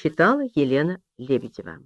Читала Елена Лебедева.